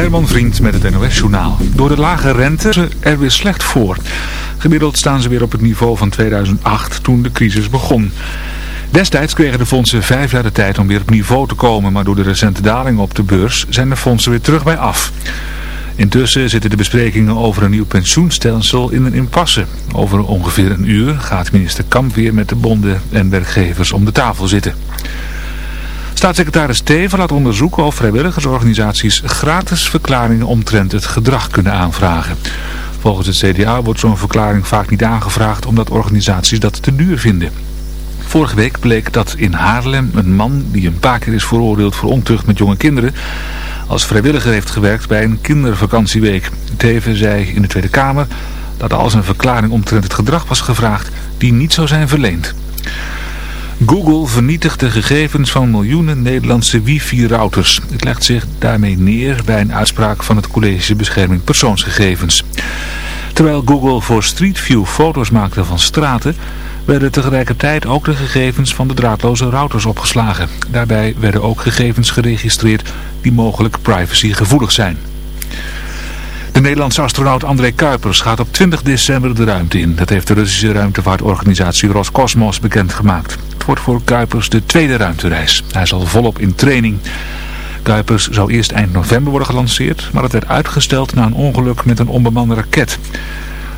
Herman Vriend met het NOS-journaal. Door de lage rente ze er weer slecht voor. Gemiddeld staan ze weer op het niveau van 2008 toen de crisis begon. Destijds kregen de fondsen vijf jaar de tijd om weer op niveau te komen, maar door de recente daling op de beurs zijn de fondsen weer terug bij af. Intussen zitten de besprekingen over een nieuw pensioenstelsel in een impasse. Over ongeveer een uur gaat minister Kamp weer met de bonden en werkgevers om de tafel zitten. Staatssecretaris Teven laat onderzoeken of vrijwilligersorganisaties gratis verklaringen omtrent het gedrag kunnen aanvragen. Volgens het CDA wordt zo'n verklaring vaak niet aangevraagd omdat organisaties dat te duur vinden. Vorige week bleek dat in Haarlem een man die een paar keer is veroordeeld voor ontucht met jonge kinderen als vrijwilliger heeft gewerkt bij een kindervakantieweek. Teven zei in de Tweede Kamer dat als een verklaring omtrent het gedrag was gevraagd die niet zou zijn verleend. Google vernietigt de gegevens van miljoenen Nederlandse wifi-routers. Het legt zich daarmee neer bij een uitspraak van het College Bescherming Persoonsgegevens. Terwijl Google voor Street View foto's maakte van straten, werden tegelijkertijd ook de gegevens van de draadloze routers opgeslagen. Daarbij werden ook gegevens geregistreerd die mogelijk privacygevoelig zijn. De Nederlandse astronaut André Kuipers gaat op 20 december de ruimte in. Dat heeft de Russische ruimtevaartorganisatie Roscosmos bekendgemaakt. Wordt voor Kuipers de tweede ruimtereis. Hij is al volop in training. Kuipers zou eerst eind november worden gelanceerd, maar het werd uitgesteld na een ongeluk met een onbemande raket.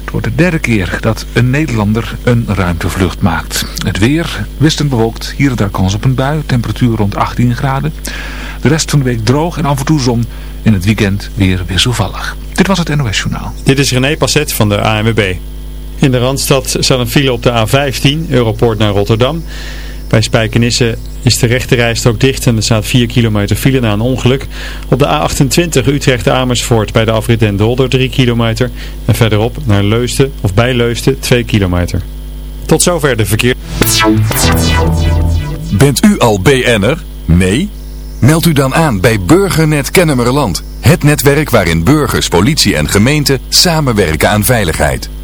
Het wordt de derde keer dat een Nederlander een ruimtevlucht maakt. Het weer wisselend bewolkt, hier en daar kans op een bui, temperatuur rond 18 graden. De rest van de week droog en af en toe zon. In het weekend weer wisselvallig. Dit was het NOS Journaal. Dit is René Passet van de ANWB. In de Randstad staat een file op de A15, Europoort naar Rotterdam. Bij Spijkenisse is de rechterrijstrook dicht en er staat 4 kilometer file na een ongeluk. Op de A28 Utrecht-Amersfoort bij de afrit Den Dolder 3 kilometer. En verderop naar Leusden of bij Leusden 2 kilometer. Tot zover de verkeer. Bent u al BN'er? Nee? Meld u dan aan bij Burgernet Kennemerland. Het netwerk waarin burgers, politie en gemeente samenwerken aan veiligheid.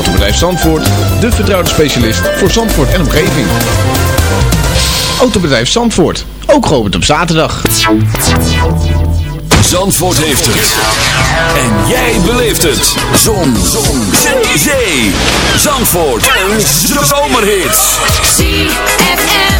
Autobedrijf Zandvoort, de vertrouwde specialist voor Zandvoort en omgeving. Autobedrijf Zandvoort, ook geopend op zaterdag. Zandvoort heeft het. En jij beleeft het. Zon. Zon. Zee. Zandvoort. En zomerhits. ZFM.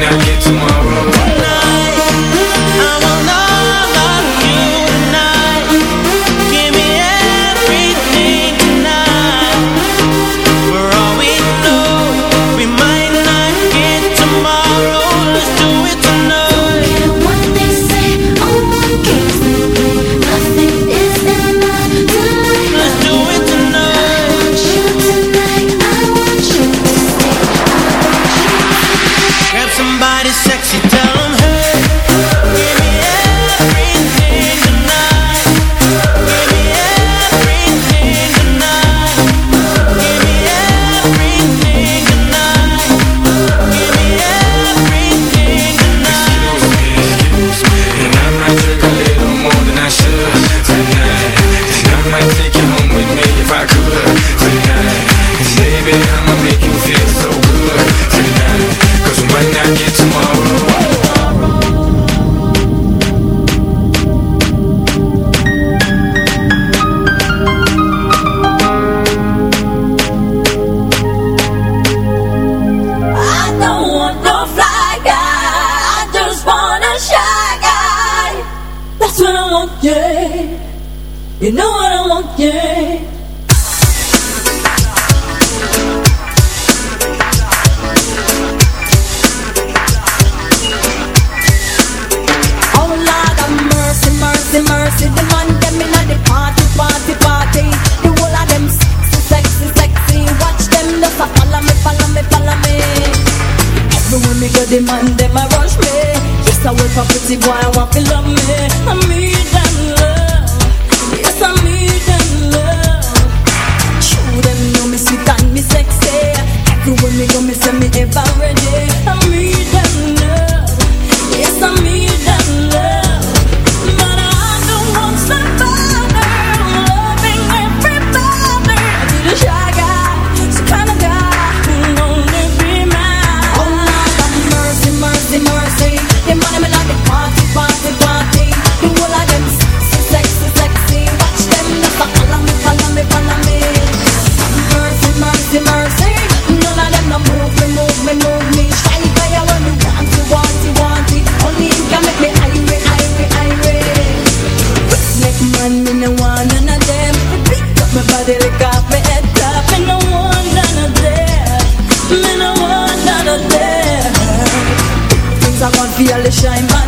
now get tomorrow. feel the shine.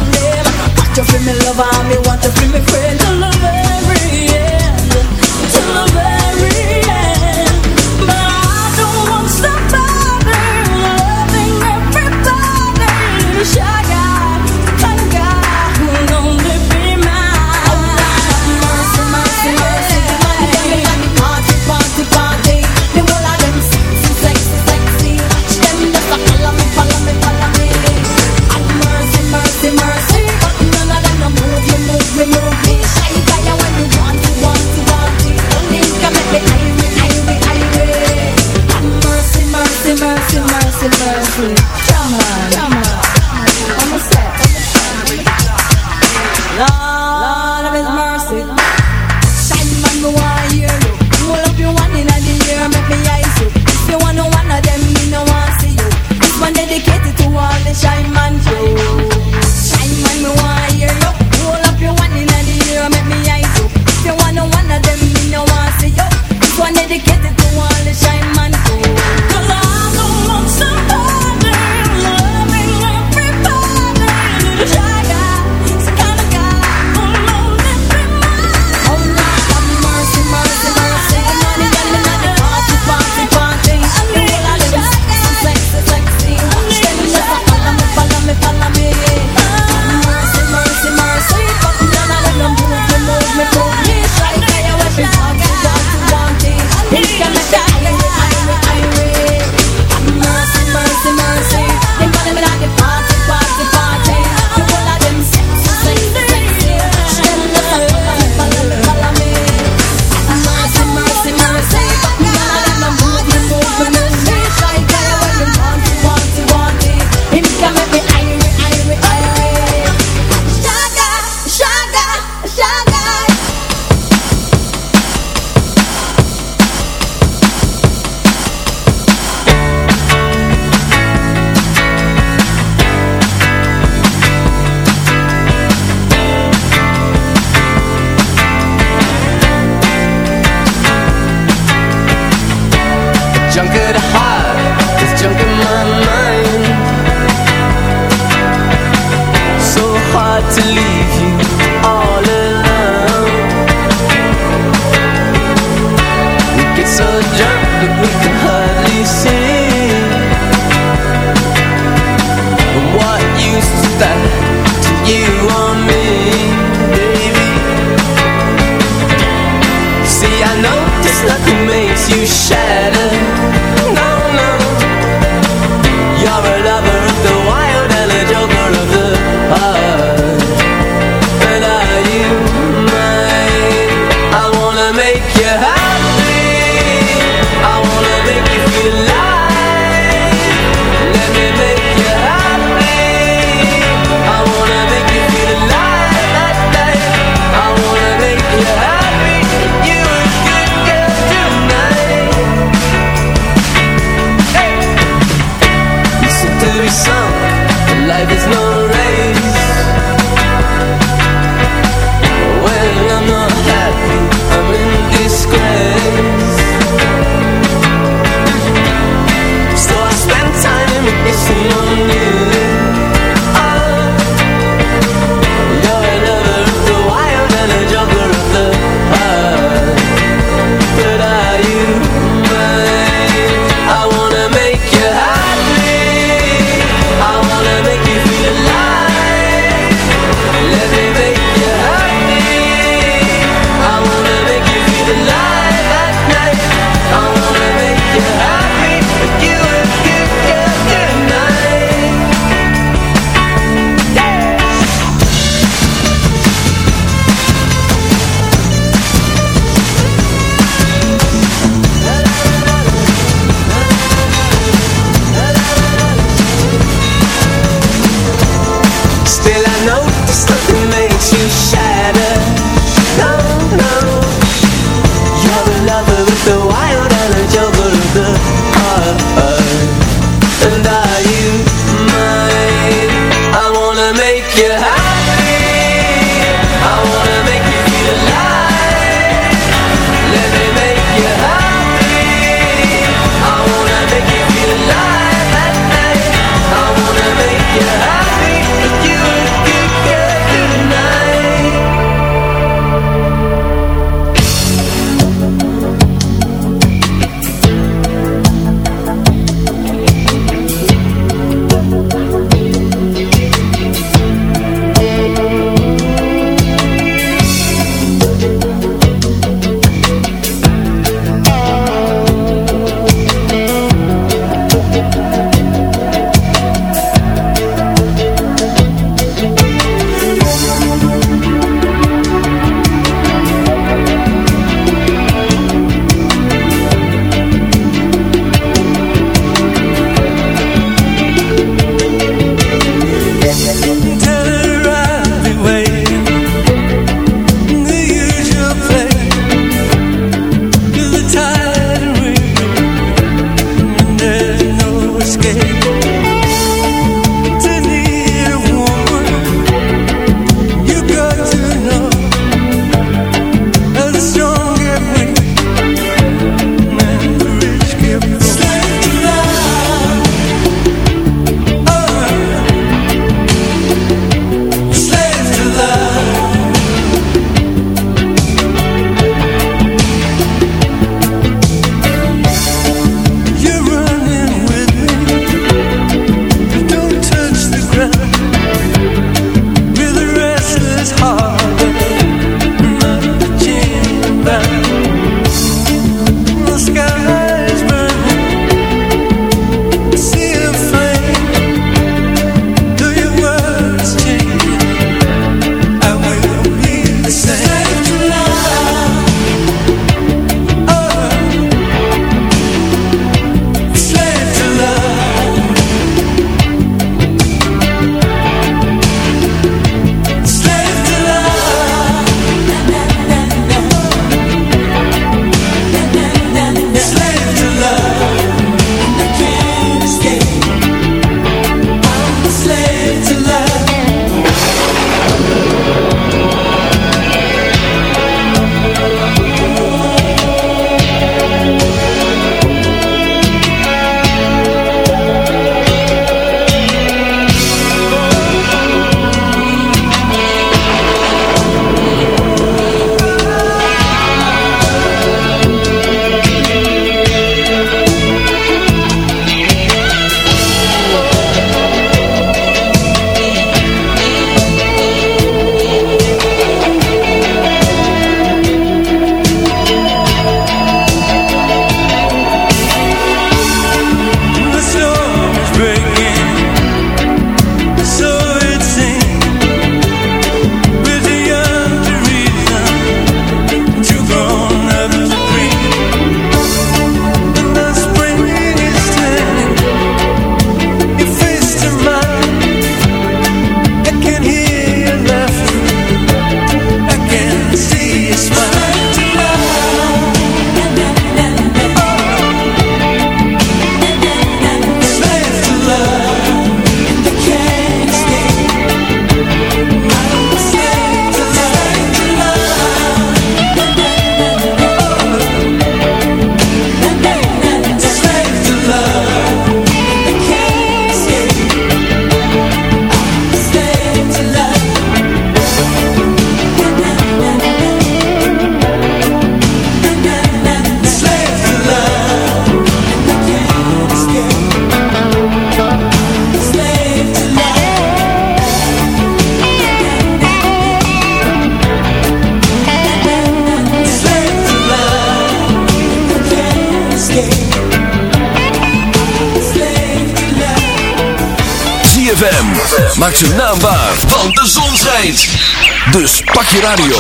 Dus pak je radio.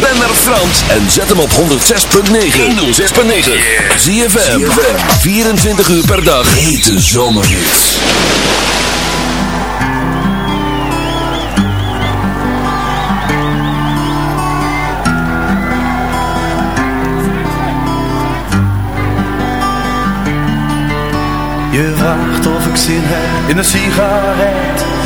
Ben naar Frans en zet hem op 106.9. 106.9. ZFM. 24 uur per dag. Hete zomerhits. Je vraagt of ik zin heb in een sigaret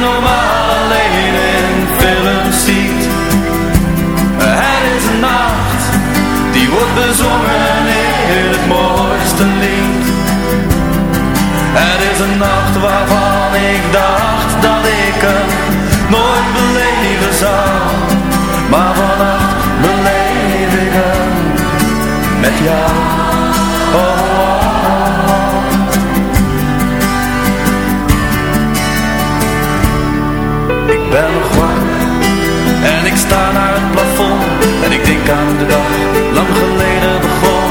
Normaal alleen in films ziet. Er is een nacht, die wordt bezongen in het mooiste lied. Het is een nacht waarvan ik dacht dat ik het nooit beleven zou. Maar vannacht ik we met jou. Oh. oh, oh. ben nog wakker. En ik sta naar het plafond En ik denk aan de dag Lang geleden begon.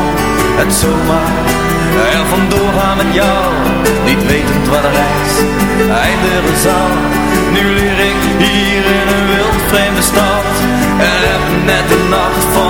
Het zomaar en vandoor gaan met jou Niet wetend waar de reis de zal. Nu leer ik hier in een wild vreemde stad En heb net de nacht van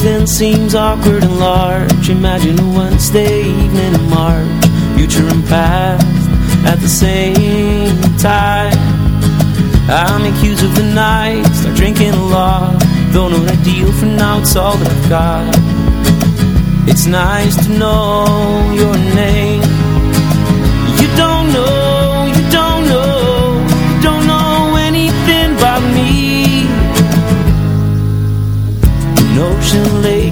everything seems awkward and large. Imagine a Wednesday evening in March. Future and past at the same time. I make use of the night, start drinking a lot. Don't know deal for now, it's all that I've got. It's nice to know your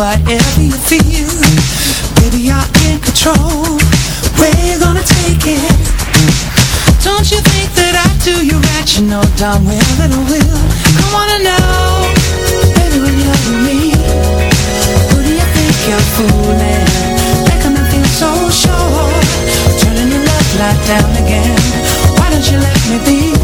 whatever you feel. Baby, you're in control We're gonna take it. Don't you think that I do? You right You know darn well that I will. I wanna know Baby, when you're with me Who do you think you're fooling? Making me feel so sure. Turning your love light down again. Why don't you let me be?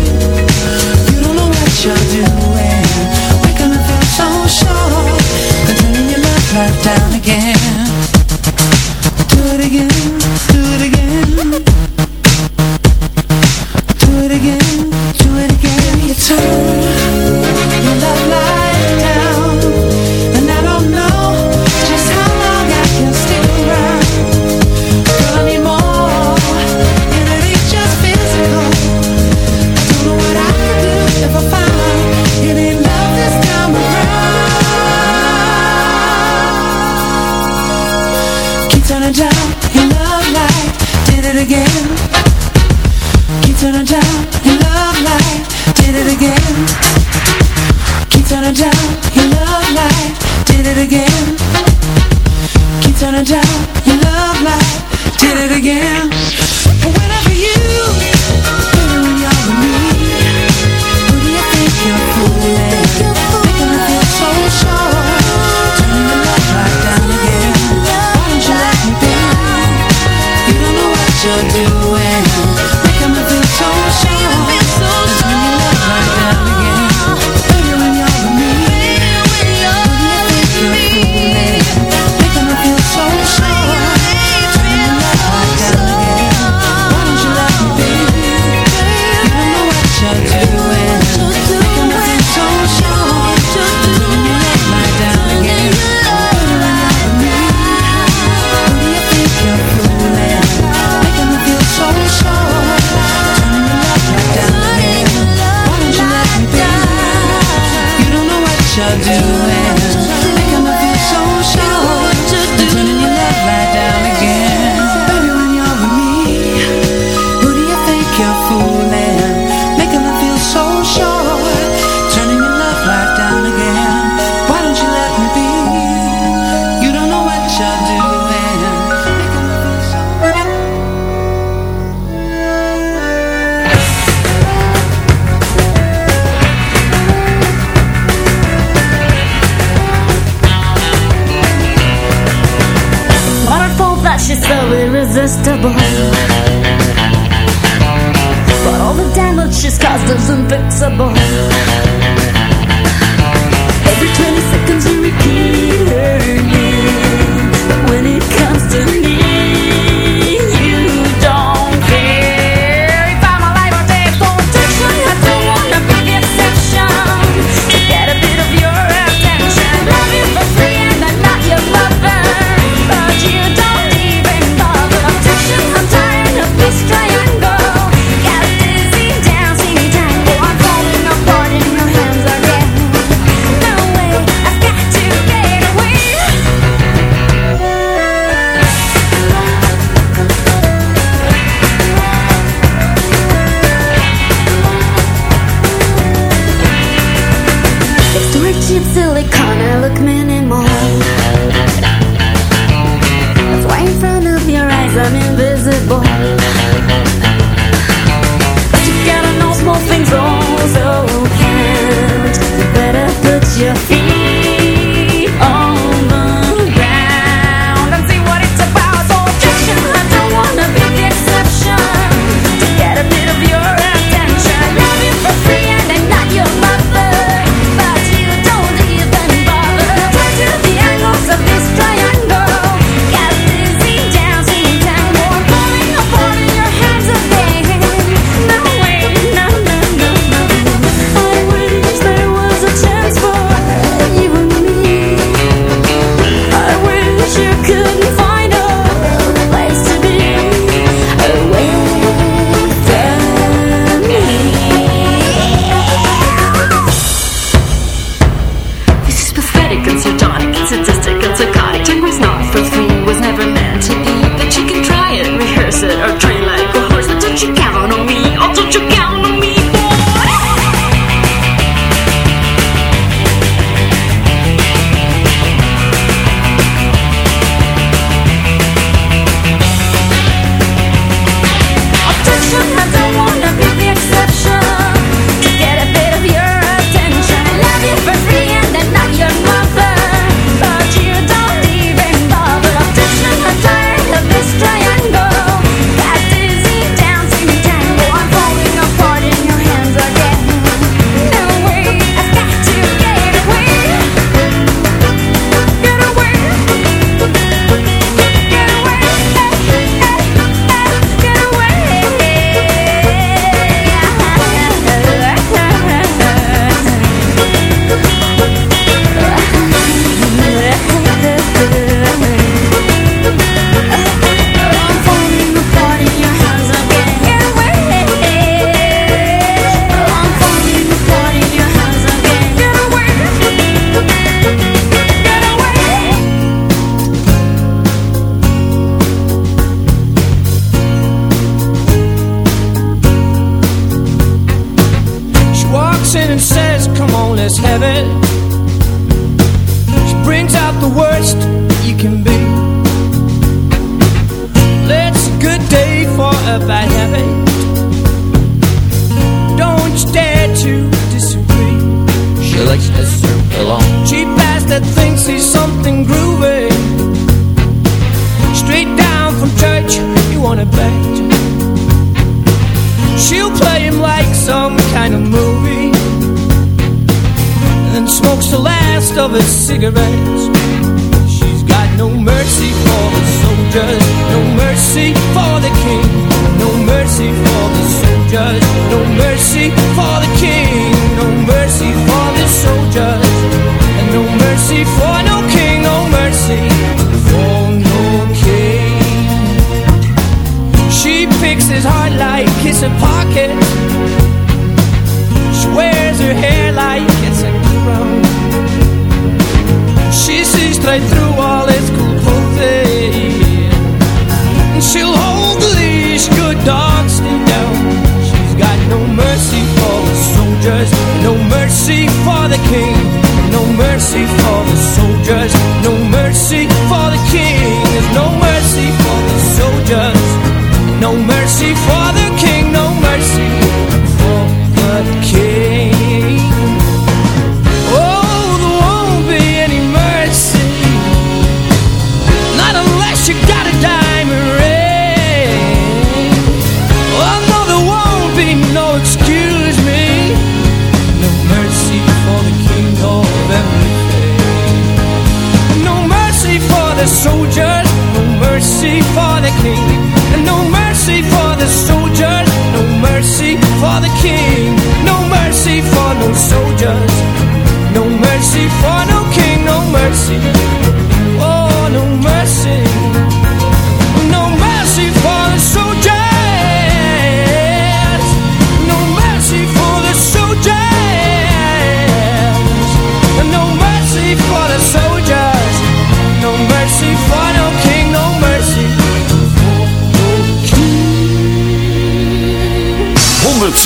Mercy for the soldiers,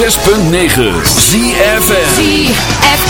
106.9 ZFM.